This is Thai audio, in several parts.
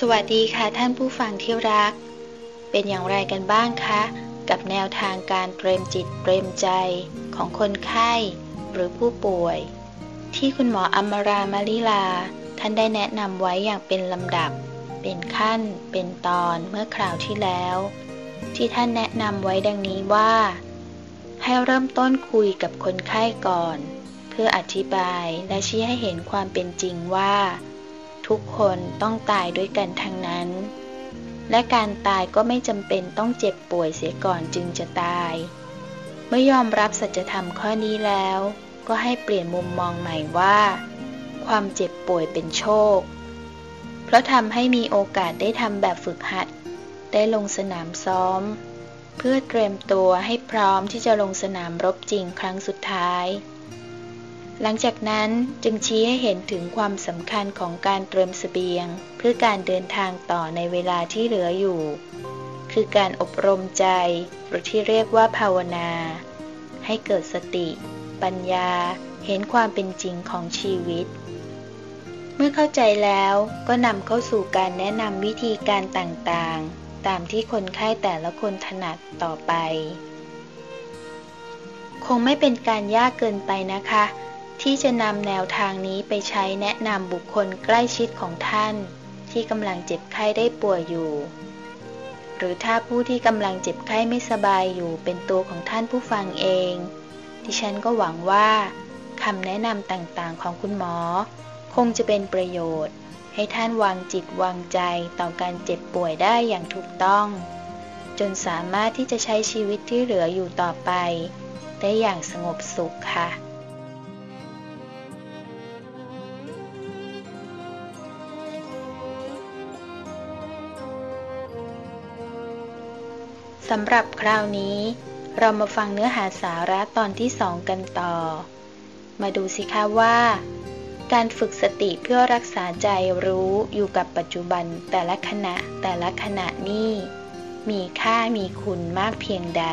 สวัสดีค่ะท่านผู้ฟังที่รัก เป็นอย่างไรกันบ้างคะ กับแนวทางการเตรียมจิตเตรียมใจของคนไข้หรือผู้ป่วย ที่คุณหมออมรามาลิลา ท่านได้แนะนำไว้อย่างเป็นลำดับ เป็นขั้น เป็นตอนเมื่อคราวที่แล้ว ที่ท่านแนะนำไว้ดังนี้ว่า ให้เริ่มต้นคุยกับคนไข้ก่อน เพื่ออธิบายและชี้ให้เห็นความเป็นจริงว่า ทุกคนต้องตายด้วยกันทั้งนั้น และการตายก็ไม่จำเป็นต้องเจ็บป่วยเสียก่อนจึงจะตาย เมื่อยอมรับสัจธรรมข้อนี้แล้ว ก็ให้เปลี่ยนมุมมองใหม่ว่า ความเจ็บป่วยเป็นโชค เพราะทำให้มีโอกาสได้ทำแบบฝึกหัด ได้ลงสนามซ้อม เพื่อเตรียมตัวให้พร้อมที่จะลงสนามรบจริงครั้งสุดท้าย หลังจากนั้นจึงชี้ให้เห็นถึงความสำคัญของการเตรียมสเสบียง เพื่อการเดินทางต่อในเวลาที่เหลืออยู่ คือการอบรมใจ หรือที่เรียกว่าภาวนา ให้เกิดสติ ปัญญา เห็นความเป็นจริงของชีวิต เมื่อเข้าใจแล้วก็นำเข้าสู่การแนะนำวิธีการต่างๆ ตามที่คนไข้แต่ละคนถนัดต่อไป คงไม่เป็นการยากเกินไปนะคะ ที่จะนำแนวทางนี้ไปใช้แนะนำบุคคลใกล้ชิดของท่าน ที่กำลังเจ็บไข้ได้ป่วยอยู่ หรือถ้าผู้ที่กำลังเจ็บไข้ไม่สบายอยู่เป็นตัวของท่านผู้ฟังเอง ดิฉันก็หวังว่าคำแนะนำต่างๆของคุณหมอ คงจะเป็นประโยชน์ ให้ท่านวางจิตวางใจต่อการเจ็บป่วยได้อย่างถูกต้อง จนสามารถที่จะใช้ชีวิตที่เหลืออยู่ต่อไป ได้อย่างสงบสุขค่ะ สำหรับคราวนี้ เรามาฟังเนื้อหาสาระตอนที่สองกันต่อ มาดูสิคะว่า การฝึกสติเพื่อรักษาใจรู้อยู่กับปัจจุบันแต่ละขณะแต่ละขณะนี้ มีค่ามีคุณมากเพียงใด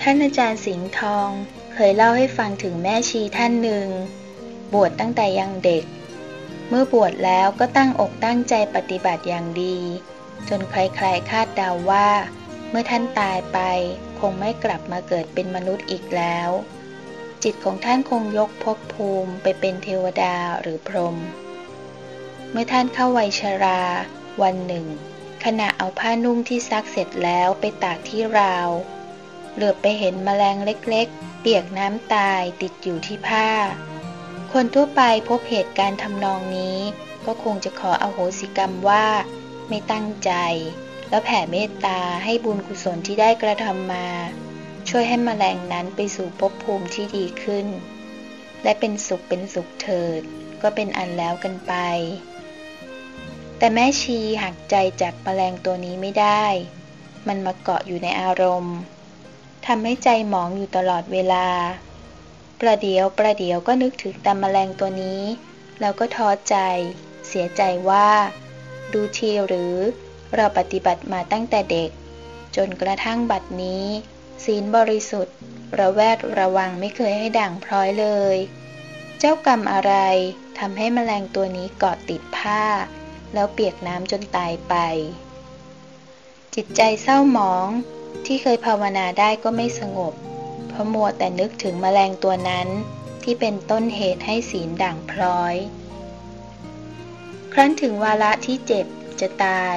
ท่านอาจารย์สิงห์ทองเคยเล่าให้ฟังถึงแม่ชีท่านหนึ่ง บวชตั้งแต่ยังเด็ก เมื่อบวชแล้วก็ตั้งอกตั้งใจปฏิบัติอย่างดี จนใครๆคาดเดาว่า เมื่อท่านตายไปคงไม่กลับมาเกิดเป็นมนุษย์อีกแล้ว จิตของท่านคงยกภพภูมิไปเป็นเทวดาหรือพรหมเมื่อท่านเข้าวัยชรา วันหนึ่ง ขณะเอาผ้านุ่งที่ซักเสร็จแล้วไปตากที่ราว เหลือไปเห็นแมลงเล็กๆ เปียกน้ำตายติดอยู่ที่ผ้า คนทั่วไปพบเหตุการณ์ทำนองนี้ ก็คงจะขออโหสิกรรมว่า ไม่ตั้งใจ แล้วแผ่เมตตาให้บุญกุศลที่ได้กระทำมา ช่วยให้มแมลงนั้นไปสู่ภพภูมิที่ดีขึ้น และเป็นสุขเป็นสุขเถิด ก็เป็นอันแล้วกันไป แต่แม่ชีหักใจจากมแมลงตัวนี้ไม่ได้ มันมาเกาะอยู่ในอารมณ์ทำให้ใจหมองอยู่ตลอดเวลา ประเดียวประเดียวก็นึกถึงแต่แมลงตัวนี้ แล้วก็ท้อใจ เสียใจว่า ดูทีหรือ เราปฏิบัติมาตั้งแต่เด็ก จนกระทั่งบัดนี้ ศีลบริสุทธิ์ ระแวดระวังไม่เคยให้ด่างพร้อยเลย เจ้ากรรมอะไรทำให้แมลงตัวนี้เกาะติดผ้า แล้วเปียกน้ำจนตายไป จิตใจเศร้าหมองที่เคยภาวนาได้ก็ไม่สงบ ราะมัวแต่นึกถึงแมลงตัวนั้นที่เป็นต้นเหตุให้ศีลด่างพร้อย ครั้นถึงวาระที่เจ็บจะตาย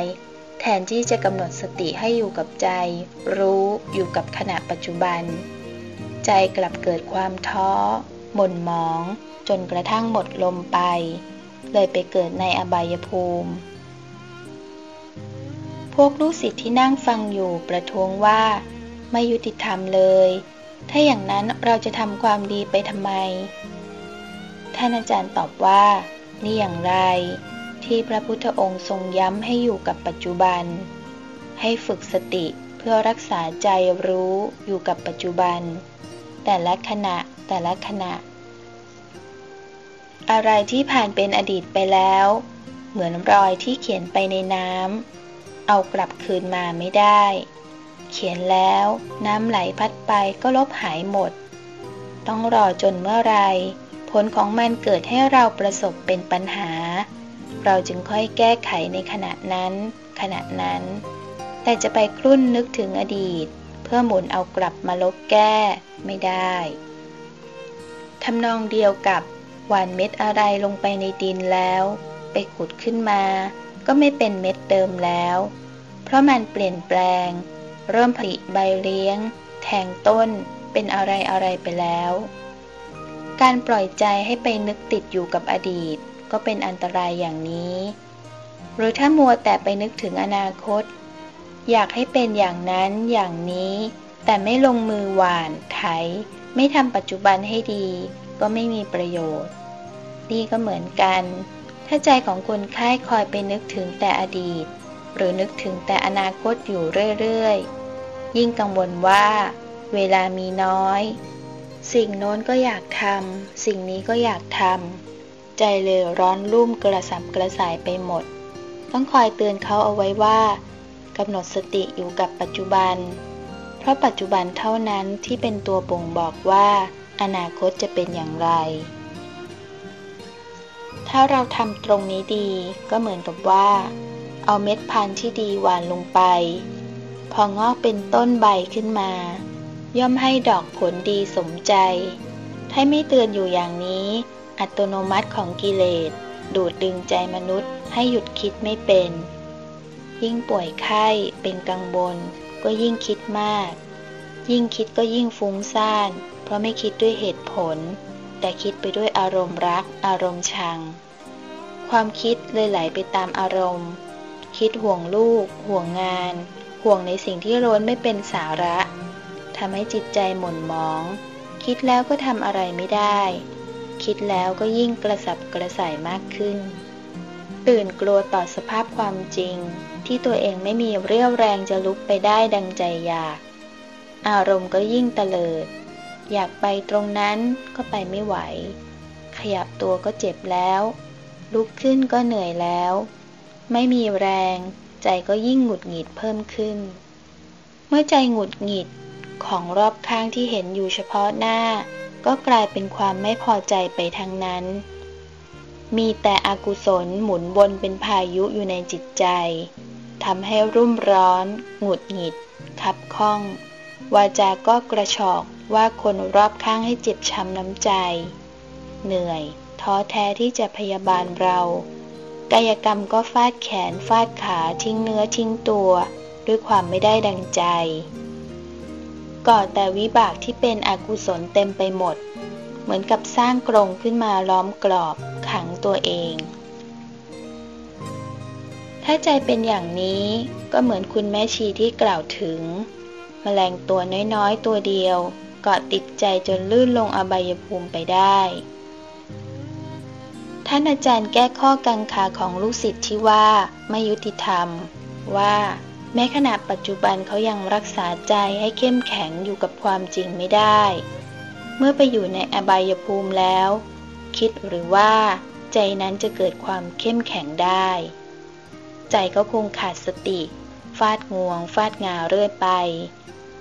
แทนที่จะกำหนดสติให้อยู่กับใจ รู้อยู่กับขณะปัจจุบัน ใจกลับเกิดความท้อ หม่นหมอง จนกระทั่งหมดลมไป เลยไปเกิดในอบายภูมิ พวกลูกศิษย์ที่นั่งฟังอยู่ประท้วงว่าไม่ยุติธรรมเลย ถ้าอย่างนั้นเราจะทำความดีไปทำไม ท่านอาจารย์ตอบว่า นี่อย่างไร ที่พระพุทธองค์ทรงย้ำให้อยู่กับปัจจุบัน ให้ฝึกสติเพื่อรักษาใจรู้อยู่กับปัจจุบัน แต่ละขณะแต่ละขณะ อะไรที่ผ่านเป็นอดีตไปแล้ว เหมือนรอยที่เขียนไปในน้ำเอากลับคืนมาไม่ได้ เขียนแล้ว น้ำไหลพัดไปก็ลบหายหมด ต้องรอจนเมื่อไร ผลของมันเกิดให้เราประสบเป็นปัญหา เราจึงค่อยแก้ไขในขณะนั้น ขณะนั้น แต่จะไปครุ่นนึกถึงอดีต เพื่อหมุนเอากลับมาลบแก้ไม่ได้ทำนองเดียวกับหว่านเม็ดอะไรลงไปในดินแล้ว ไปขุดขึ้นมา ก็ไม่เป็นเม็ดเดิมแล้ว เพราะมันเปลี่ยนแปลง เริ่มผลิใบเลี้ยง แทงต้น เป็นอะไรอะไรไปแล้ว การปล่อยใจให้ไปนึกติดอยู่กับอดีต ก็เป็นอันตรายอย่างนี้ หรือถ้ามัวแต่ไปนึกถึงอนาคต อยากให้เป็นอย่างนั้นอย่างนี้ แต่ไม่ลงมือหวานไถ ไม่ทำปัจจุบันให้ดี ก็ไม่มีประโยชน์ นี่ก็เหมือนกัน ถ้าใจของคนไข้คอยไปนึกถึงแต่อดีต หรือนึกถึงแต่อนาคตอยู่เรื่อยๆ ยิ่งกังวลว่า เวลามีน้อย สิ่งโน้นก็อยากทำสิ่งนี้ก็อยากทำใจเลยร้อนรุ่มกระสับกระส่ายไปหมด ต้องคอยเตือนเขาเอาไว้ว่ากำหนดสติอยู่กับปัจจุบัน เพราะปัจจุบันเท่านั้นที่เป็นตัวบ่งบอกว่า อนาคตจะเป็นอย่างไร ถ้าเราทำตรงนี้ดีก็เหมือนกับว่า เอาเม็ดพันธุ์ที่ดีหวานลงไป พองอกเป็นต้นใบขึ้นมา ย่อมให้ดอกผลดีสมใจถ้าไม่เตือนอยู่อย่างนี้ อัตโนมัติของกิเลส ดูดดึงใจมนุษย์ให้หยุดคิดไม่เป็น ยิ่งป่วยไข้เป็นกังวลก็ยิ่งคิดมาก ยิ่งคิดก็ยิ่งฟุ้งซ่าน เพราะไม่คิดด้วยเหตุผล แต่คิดไปด้วยอารมณ์รัก อารมณ์ชัง ความคิดเลยไหลไปตามอารมณ์ คิดห่วงลูก ห่วงงาน ห่วงในสิ่งที่ร้นไม่เป็นสาระทำให้จิตใจหม่นหมอง คิดแล้วก็ทำอะไรไม่ได้ คิดแล้วก็ยิ่งกระสับกระส่ายมากขึ้น ตื่นกลัวต่อสภาพความจริง ที่ตัวเองไม่มีเรี่ยวแรงจะลุกไปได้ดังใจอยาก อารมณ์ก็ยิ่งเตลิด อยากไปตรงนั้นก็ไปไม่ไหว ขยับตัวก็เจ็บแล้ว ลุกขึ้นก็เหนื่อยแล้ว ไม่มีแรง ใจก็ยิ่งหงุดหงิดเพิ่มขึ้น เมื่อใจหงุดหงิดของรอบข้างที่เห็นอยู่เฉพาะหน้า ก็กลายเป็นความไม่พอใจไปทั้งนั้น มีแต่อกุศลหมุนวนเป็นพายุอยู่ในจิตใจทำให้รุ่มร้อน หงุดหงิด ขับข้อง วาจาก็กระชอกว่าคนรอบข้างให้เจ็บช้ำน้ำใจ เหนื่อย ท้อแท้ที่จะพยาบาลเรา กายกรรมก็ฟาดแขนฟาดขาทิ้งเนื้อทิ้งตัว ด้วยความไม่ได้ดังใจ ก่อแต่วิบากที่เป็นอกุศลเต็มไปหมด เหมือนกับสร้างกรงขึ้นมาล้อมกรอบขังตัวเอง ถ้าใจเป็นอย่างนี้ก็เหมือนคุณแม่ชีที่กล่าวถึงมแมลงตัวน้อยๆตัวเดียวเกาะติดใจจนลื่นลงอบายภูมิไปได้ ท่านอาจารย์แก้ข้อกังขาของลูกศิษย์ที่ว่าไม่ยุติธรรม ว่า แม้ขณะปัจจุบันเขายังรักษาใจให้เข้มแข็งอยู่กับความจริงไม่ได้ เมื่อไปอยู่ในอบายภูมิแล้ว คิดหรือว่าใจนั้นจะเกิดความเข้มแข็งได้ ใจก็คงขาดสติ ฟาดงวง ฟาดงาเรื่อยไป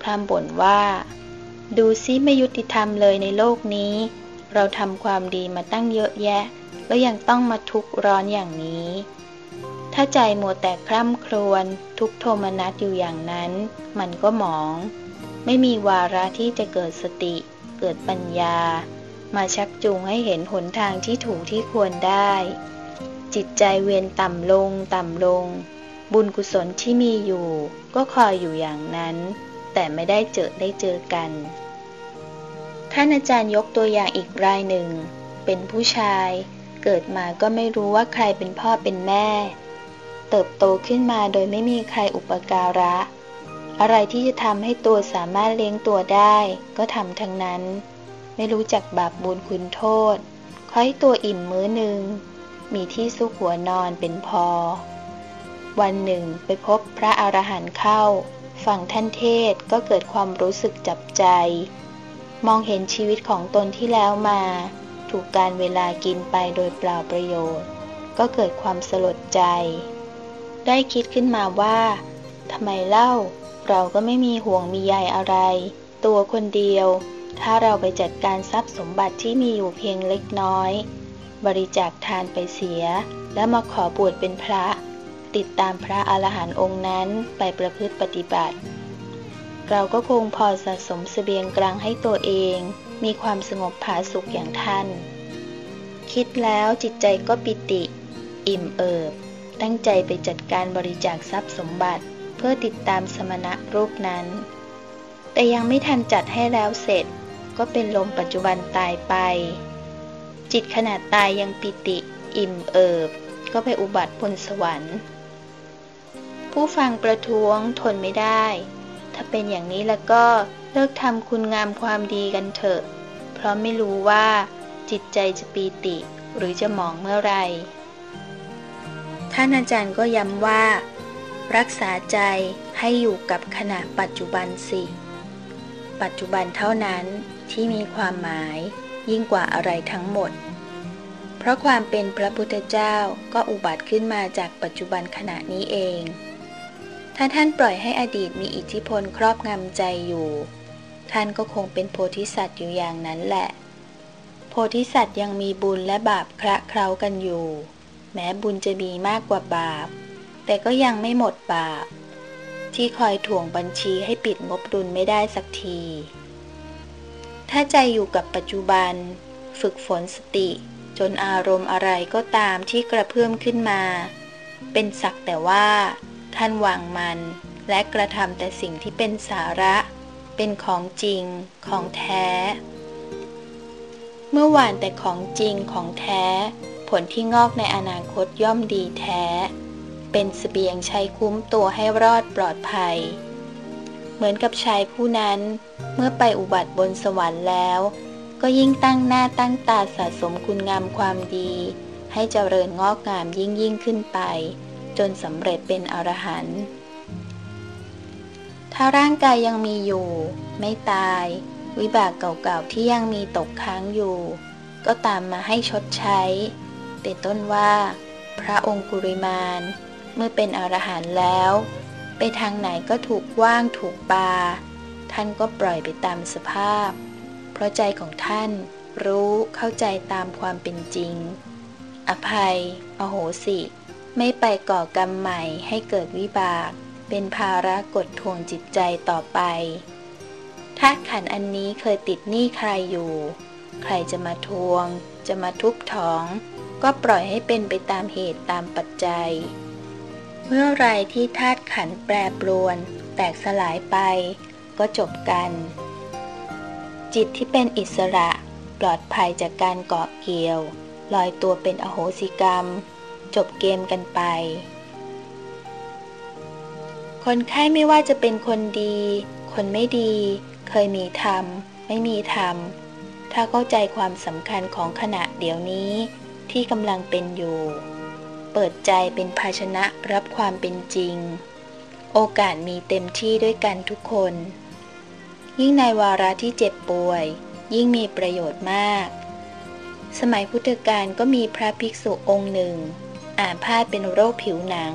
พร่ำบ่นว่า ดูซิไม่ยุติธรรมเลยในโลกนี้ เราทำความดีมาตั้งเยอะแยะ แล้วยังต้องมาทุกข์ร้อนอย่างนี้ ถ้าใจมัวแต่คร่ำครวญทุกโทมนัสอยู่อย่างนั้น มันก็หมอง ไม่มีวาระที่จะเกิดสติ เกิดปัญญา มาชักจูงให้เห็นหนทางที่ถูกที่ควรได้ จิตใจเวียนต่ำลงต่ำลง บุญกุศลที่มีอยู่ ก็คอยอยู่อย่างนั้น แต่ไม่ได้เจอได้เจอกันท่านอาจารย์ยกตัวอย่างอีกรายหนึ่ง เป็นผู้ชาย เกิดมาก็ไม่รู้ว่าใครเป็นพ่อเป็นแม่ เติบโตขึ้นมาโดยไม่มีใครอุปการะ อะไรที่จะทำให้ตัวสามารถเลี้ยงตัวได้ ก็ทำทั้งนั้น ไม่รู้จักบาปบุญคุณโทษคอยตัวอิ่มมื้อหนึ่ง มีที่ซุกหัวนอนเป็นพอ วันหนึ่งไปพบพระอรหันต์เข้าฟังท่านเทศก็เกิดความรู้สึกจับใจ มองเห็นชีวิตของตนที่แล้วมา ถูกการเวลากินไปโดยเปล่าประโยชน์ ก็เกิดความสลดใจ ได้คิดขึ้นมาว่าทำไมเล่า เราก็ไม่มีห่วงมีใยอะไร ตัวคนเดียว ถ้าเราไปจัดการทรัพย์สมบัติที่มีอยู่เพียงเล็กน้อย บริจาคทานไปเสีย แล้วมาขอบวชเป็นพระ ติดตามพระอรหันต์องค์นั้นไปประพฤติปฏิบัติ เราก็คงพอสะสมสเสบียงกลางให้ตัวเอง มีความสงบผาสุขอย่างท่าน คิดแล้วจิตใจก็ปิติ อิ่มเอิบ ตั้งใจไปจัดการบริจาคทรัพย์สมบัติเพื่อติดตามสมณะรูปนั้น แต่ยังไม่ทันจัดให้แล้วเสร็จ ก็เป็นลมปัจจุบันตายไป จิตขณะตายยังปิติ อิ่มเอิบ ก็ไปอุบัติบนสวรรค์ ผู้ฟังประท้วงทนไม่ได้ ถ้าเป็นอย่างนี้แล้วก็เลิกทำคุณงามความดีกันเถอะ เพราะไม่รู้ว่าจิตใจจะปีติหรือจะหมองเมื่อไร ท่านอาจารย์ก็ย้ำว่า รักษาใจให้อยู่กับขณะปัจจุบันสิ ปัจจุบันเท่านั้นที่มีความหมายยิ่งกว่าอะไรทั้งหมด เพราะความเป็นพระพุทธเจ้าก็อุบัติขึ้นมาจากปัจจุบันขณะนี้เอง ถ้าท่านปล่อยให้อดีตมีอิทธิพลครอบงำใจอยู่ ท่านก็คงเป็นโพธิสัตว์อยู่อย่างนั้นแหละ โพธิสัตว์ยังมีบุญและบาปคระเคล้ากันอยู่ แม้บุญจะมีมากกว่าบาป แต่ก็ยังไม่หมดบาป ที่คอยถ่วงบัญชีให้ปิดงบดุลไม่ได้สักที ถ้าใจอยู่กับปัจจุบัน ฝึกฝนสติ จนอารมณ์อะไรก็ตามที่กระเพื่อมขึ้นมา เป็นสักแต่ว่า ท่านวางมัน และกระทำแต่สิ่งที่เป็นสาระ เป็นของจริง ของแท้ เมื่อวานแต่ของจริงของแท้ ผลที่งอกในอนาคตย่อมดีแท้ เป็นสเสบียงใช้คุ้มตัวให้รอดปลอดภัย เหมือนกับชายผู้นั้น เมื่อไปอุบัติบนสวรรค์แล้ว ก็ยิ่งตั้งหน้าตั้งตาสะสมคุณงามความดี ให้เจริญงอกงามยิ่งยิ่งขึ้นไป นสำเร็จเป็นอรหันต์ถ้าร่างกายยังมีอยู่ ไม่ตาย วิบากเก่าๆที่ยังมีตกค้างอยู่ ก็ตามมาให้ชดใช้ เป็นต้นว่า พระองค์กุริมานเมื่อเป็นอรหันต์แล้ว ไปทางไหนก็ถูกว่างถูกปา ท่านก็ปล่อยไปตามสภาพ เพราะใจของท่านรู้เข้าใจตามความเป็นจริง อภัย อโหสิ ไม่ไปก่อกรรมใหม่ให้เกิดวิบาก เป็นภาระกดทวงจิตใจต่อไปธาตุขันอันนี้เคยติดหนี้ใครอยู่ ใครจะมาทวง จะมาทุบท้อง ก็ปล่อยให้เป็นไปตามเหตุตามปัจจัย เมื่อไรที่ธาตุขันแปรปรวน แตกสลายไป ก็จบกัน จิตที่เป็นอิสระ ปลอดภัยจากการเกาะเกี่ยว ลอยตัวเป็นอโหสิกรรม จบเกมกันไป คนไข้ไม่ว่าจะเป็นคนดี คนไม่ดี เคยมีธรรม ไม่มีธรรม ถ้าเข้าใจความสำคัญของขณะเดี๋ยวนี้ที่กำลังเป็นอยู่ เปิดใจเป็นภาชนะรับความเป็นจริง โอกาสมีเต็มที่ด้วยกันทุกคน ยิ่งในวาระที่เจ็บป่วย ยิ่งมีประโยชน์มากสมัยพุทธกาลก็มีพระภิกษุองค์หนึ่ง อาพาธเป็นโรคผิวหนัง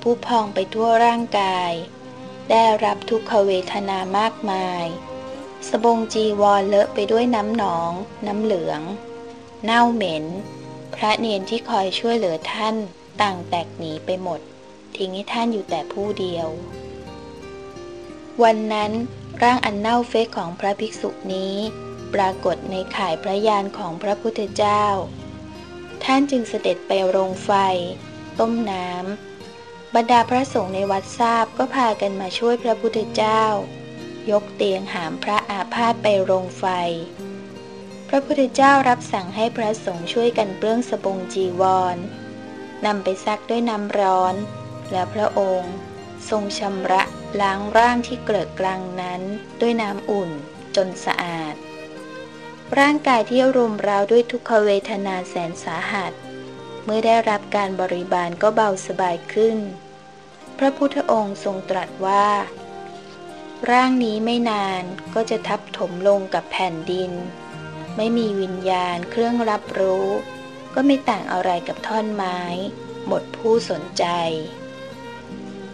ผู้พองไปทั่วร่างกาย ได้รับทุกขเวทนามากมาย สบงจีวรเลอะไปด้วยน้ำหนอง น้ำเหลือง เน่าเหม็น พระเนียนที่คอยช่วยเหลือท่านต่างแตกหนีไปหมด ทิ้งให้ท่านอยู่แต่ผู้เดียว วันนั้นร่างอันเน่าเฟะของพระภิกษุนี้ ปรากฏในข่ายพระยานของพระพุทธเจ้า ท่านจึงเสด็จไปโรงไฟ ต้มน้ำบรรดาพระสงฆ์ในวัดทราบก็พากันมาช่วยพระพุทธเจ้า ยกเตียงหามพระอาพาธไปโรงไฟ พระพุทธเจ้ารับสั่งให้พระสงฆ์ช่วยกันเปลื้องสบงจีวรนำไปซักด้วยน้ำร้อน และพระองค์ ทรงชำระล้างร่างที่เกลือกลางนั้นด้วยน้ำอุ่นจนสะ ร่างกายที่รุมราวด้วยทุกขเวทนาแสนสาหัส เมื่อได้รับการบริบาลก็เบาสบายขึ้น พระพุทธองค์ทรงตรัสว่า ร่างนี้ไม่นานก็จะทับถมลงกับแผ่นดิน ไม่มีวิญญาณเครื่องรับรู้ ก็ไม่ต่างอะไรกับท่อนไม้ หมดผู้สนใจ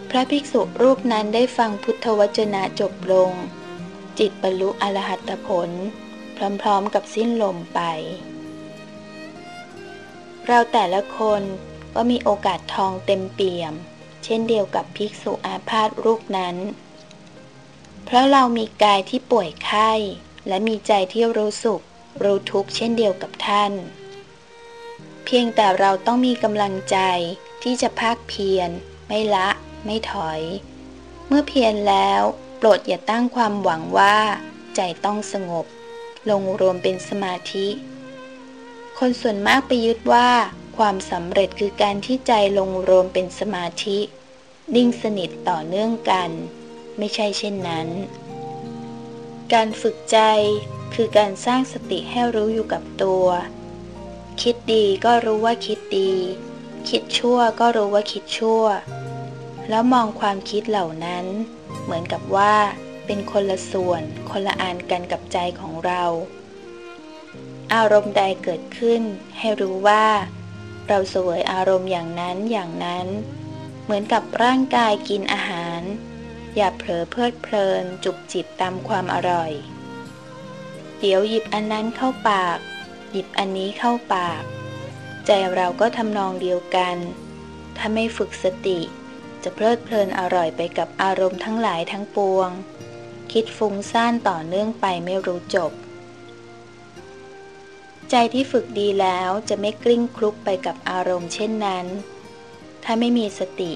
พระภิกษุรูปนั้นได้ฟังพุทธวจนะจบลง จิตบรรลุอรหัตผล พร้อมๆกับสิ้นลมไป เราแต่ละคนก็มีโอกาสทองเต็มเปี่ยม เช่นเดียวกับภิกษุอาพาธรูปนั้น เพราะเรามีกายที่ป่วยไข้ และมีใจที่รู้สุข รู้ทุกข์เช่นเดียวกับท่าน เพียงแต่เราต้องมีกำลังใจที่จะภาคเพียร ไม่ละ ไม่ถอย เมื่อเพียรแล้ว โปรดอย่าตั้งความหวังว่า ใจต้องสงบ ลงรวมเป็นสมาธิ คนส่วนมากไปยึดว่า ความสำเร็จคือการที่ใจลงรวมเป็นสมาธิ นิ่งสนิทต่อเนื่องกัน ไม่ใช่เช่นนั้น การฝึกใจคือการสร้างสติให้รู้อยู่กับตัว คิดดีก็รู้ว่าคิดดี คิดชั่วก็รู้ว่าคิดชั่ว แล้วมองความคิดเหล่านั้น เหมือนกับว่า เป็นคนละส่วน คนละอันกันกับใจของเรา อารมณ์ใดเกิดขึ้น ให้รู้ว่า เราเสวยอารมณ์อย่างนั้นอย่างนั้น เหมือนกับร่างกายกินอาหาร อย่าเผลอเพลิดเพลิน จุกจิบตามความอร่อย เดี๋ยวหยิบอันนั้นเข้าปาก หยิบอันนี้เข้าปาก ใจเราก็ทำนองเดียวกัน ถ้าไม่ฝึกสติจะเพลิดเพลินอร่อยไปกับอารมณ์ทั้งหลายทั้งปวง คิดฟุ้งซ่านต่อเนื่องไปไม่รู้จบ ใจที่ฝึกดีแล้วจะไม่กลิ้งคลุกไปกับอารมณ์เช่นนั้น ถ้าไม่มีสติ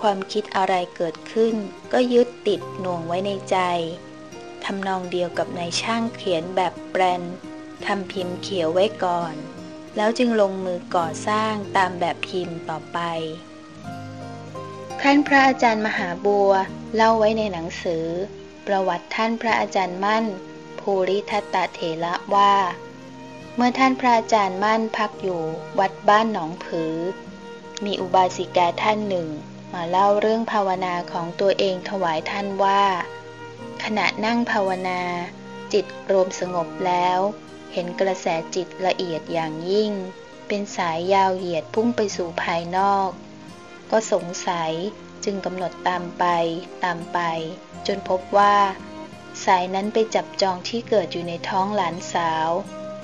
ความคิดอะไรเกิดขึ้น ก็ยึดติดหน่วงไว้ในใจทำนองเดียวกับนายช่างเขียนแบบแปรนทำพิมพ์เขียวไว้ก่อน แล้วจึงลงมือก่อสร้างตามแบบพิมพ์ต่อไป ท่านพระอาจารย์มหาบัวเล่าไว้ในหนังสือ ประวัติท่านพระอาจารย์มั่น ภูริทัตตเถระว่า เมื่อท่านพระอาจารย์มั่นพักอยู่วัดบ้านหนองผือ มีอุบาสิกาท่านหนึ่ง มาเล่าเรื่องภาวนาของตัวเองถวายท่านว่า ขณะนั่งภาวนา จิตรวมสงบแล้ว เห็นกระแสจิตละเอียดอย่างยิ่ง เป็นสายยาวเหยียดพุ่งไปสู่ภายนอก ก็สงสัย จึงกำหนดตามไป ตามไป จนพบว่า สายนั้นไปจับจองที่เกิดอยู่ในท้องหลานสาว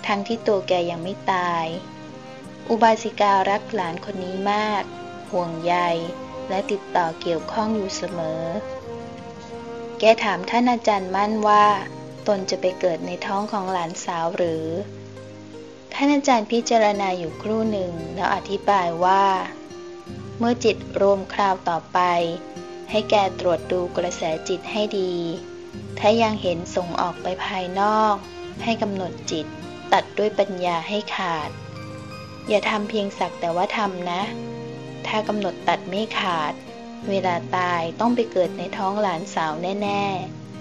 ทั้งที่ตัวแกยังไม่ตาย อุบาสิการักหลานคนนี้มาก ห่วงใย และติดต่อเกี่ยวข้องอยู่เสมอ แกถามท่านอาจารย์มั่นว่า ตนจะไปเกิดในท้องของหลานสาวหรือ ท่านอาจารย์พิจารณาอยู่ครู่หนึ่งแล้วอธิบายว่า เมื่อจิตรวมคราวต่อไป ให้แกตรวจดูกระแสจิตให้ดี ถ้ายังเห็นส่งออกไปภายนอก ให้กำหนดจิตตัดด้วยปัญญาให้ขาด อย่าทำเพียงสักแต่ว่าทำนะ ถ้ากำหนดตัดไม่ขาด เวลาตายต้องไปเกิดในท้องหลานสาวแน่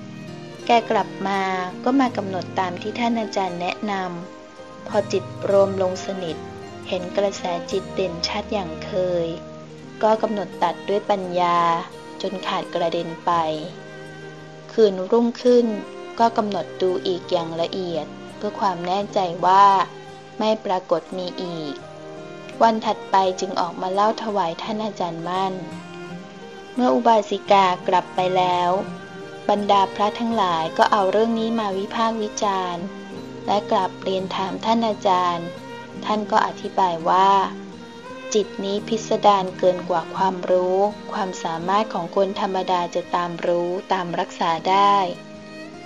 ๆ แกกลับมาก็มากำหนดตามที่ท่านอาจารย์แนะนำพอจิตรวมลงสนิทเห็นกระแสจิตเด่นชัดอย่างเคย ก็กำหนดตัดด้วยปัญญาจนขาดกระเด็นไป คืนรุ่งขึ้นก็กำหนดดูอีกอย่างละเอียด เพื่อความแน่ใจว่าไม่ปรากฏมีอีก วันถัดไปจึงออกมาเล่าถวายท่านอาจารย์มั่น เมื่ออุบาสิกากลับไปแล้ว บรรดาพระทั้งหลายก็เอาเรื่องนี้มาวิพากษ์วิจารณ์ และกลับเรียนถามท่านอาจารย์ ท่านก็อธิบายว่า จิตนี้พิสดารเกินกว่าความรู้ ความสามารถของคนธรรมดาจะตามรู้ตามรักษาได้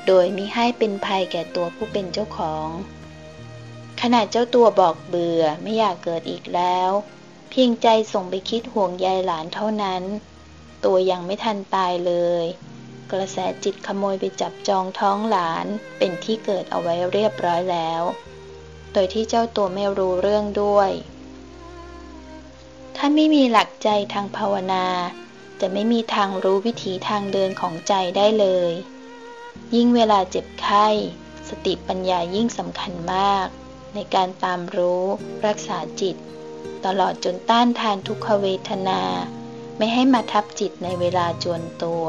โดยมิให้เป็นภัยแก่ตัวผู้เป็นเจ้าของ ขณะเจ้าตัวบอกเบื่อไม่อยากเกิดอีกแล้ว เพียงใจส่งไปคิดห่วงใยหลานเท่านั้น ตัวยังไม่ทันตายเลย กระแสจิตขโมยไปจับจองท้องหลานเป็นที่เกิดเอาไว้เรียบร้อยแล้ว โดยที่เจ้าตัวไม่รู้เรื่องด้วย ถ้าไม่มีหลักใจทางภาวนา จะไม่มีทางรู้วิถีทางเดินของใจได้เลย ยิ่งเวลาเจ็บไข้ สติปัญญายิ่งสำคัญมาก ในการตามรู้รักษาจิต ตลอดจนต้านทานทุกขเวทนา ไม่ให้มาทับจิตในเวลาจวนตัว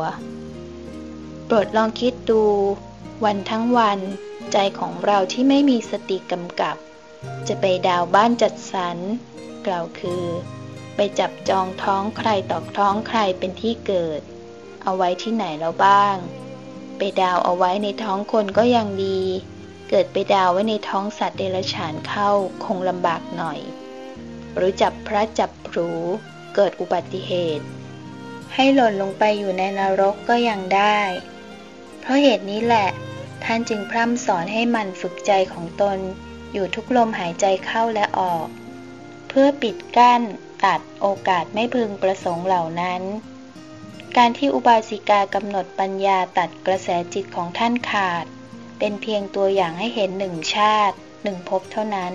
โปรดลองคิดดู วันทั้งวัน ใจของเราที่ไม่มีสติกำกับ จะไปดาวบ้านจัดสรรกล่าวคือ ไปจับจองท้องใครตอกท้องใครเป็นที่เกิด เอาไว้ที่ไหนแล้วบ้าง ไปดาวเอาไว้ในท้องคนก็ยังดี เกิดไปดาวไว้ในท้องสัตว์เดรัจฉานเข้าคงลำบากหน่อย หรือจับพระจับผรูเกิดอุบัติเหตุ ให้หล่นลงไปอยู่ในนรกก็ยังได้ เพราะเหตุนี้แหละ ท่านจึงพร่ำสอนให้มันฝึกใจของตน อยู่ทุกลมหายใจเข้าและออก เพื่อปิดกั้น ตัดโอกาสไม่พึงประสงค์เหล่านั้น การที่อุบาสิกากำหนดปัญญาตัดกระแสจิตของท่านขาด เป็นเพียงตัวอย่างให้เห็นหนึ่งชาติหนึ่งภพเท่านั้น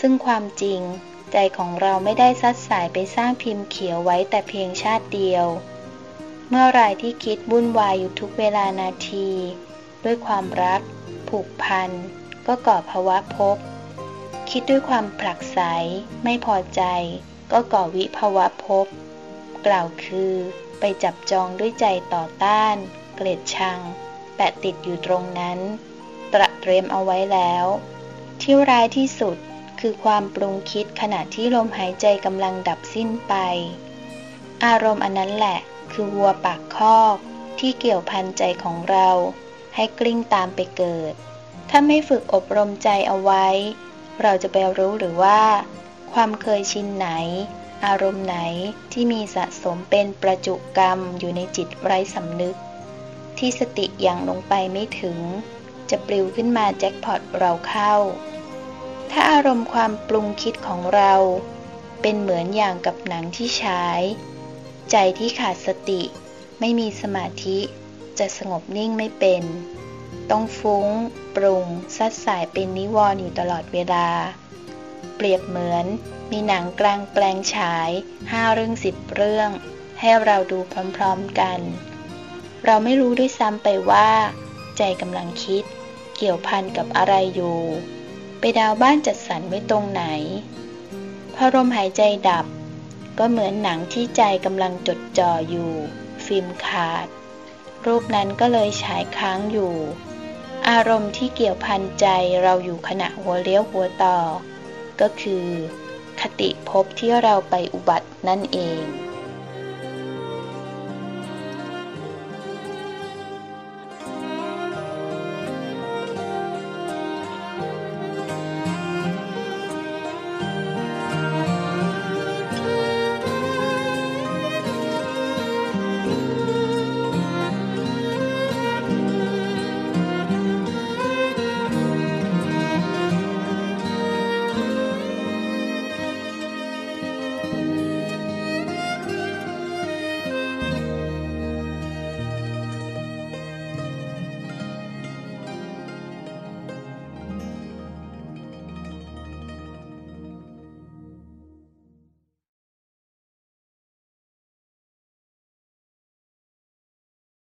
ซึ่งความจริงใจของเราไม่ได้ซัดสายไปสร้างพิมพ์เขียวไว้แต่เพียงชาติเดียว เมื่อไรที่คิดวุ่นวายอยู่ทุกเวลานาที ด้วยความรัก ผูกพัน ก็ก่อภาวะภพคิดด้วยความผลักไสไม่พอใจ ก็ก่อวิภาวะภพกล่าวคือไปจับจองด้วยใจต่อต้าน เกลียดชัง แปะติดอยู่ตรงนั้น ตระเตรียมเอาไว้แล้ว ที่ร้ายที่สุดคือความปรุงคิดขณะที่ลมหายใจกำลังดับสิ้นไป อารมณ์อันนั้นแหละคือวัวปากคอกที่เกี่ยวพันใจของเรา ให้กลิ้งตามไปเกิด ถ้าไม่ฝึกอบรมใจเอาไว้ เราจะไปรู้หรือว่า ความเคยชินไหน อารมณ์ไหนที่มีสะสมเป็นประจุกรรมอยู่ในจิตไร้สำนึก ที่สติยังลงไปไม่ถึง จะปลิวขึ้นมาแจ็คพอตเราเข้า ถ้าอารมณ์ความปรุงคิดของเรา เป็นเหมือนอย่างกับหนังที่ฉาย ใจที่ขาดสติไม่มีสมาธิจะสงบนิ่งไม่เป็น ต้องฟุ้ง ปรุง ซัดสายเป็นนิวรณ์อยู่ตลอดเวลา เปรียบเหมือน มีหนังกลางแปลงฉายห้าเรื่องสิบเรื่อง ให้เราดูพร้อมๆกัน เราไม่รู้ด้วยซ้ำไปว่า ใจกำลังคิด เกี่ยวพันกับอะไรอยู่ ไปดาวบ้านจัดสรรไว้ตรงไหน พอลมหายใจดับ ก็เหมือนหนังที่ใจกำลังจดจ่ออยู่ ฟิล์มขาด รูปนั้นก็เลยฉายค้างอยู่อารมณ์ที่เกี่ยวพันใจเราอยู่ขณะหัวเลี้ยวหัวต่อ ก็คือ คติภพที่เราไปอุบัตินั่นเอง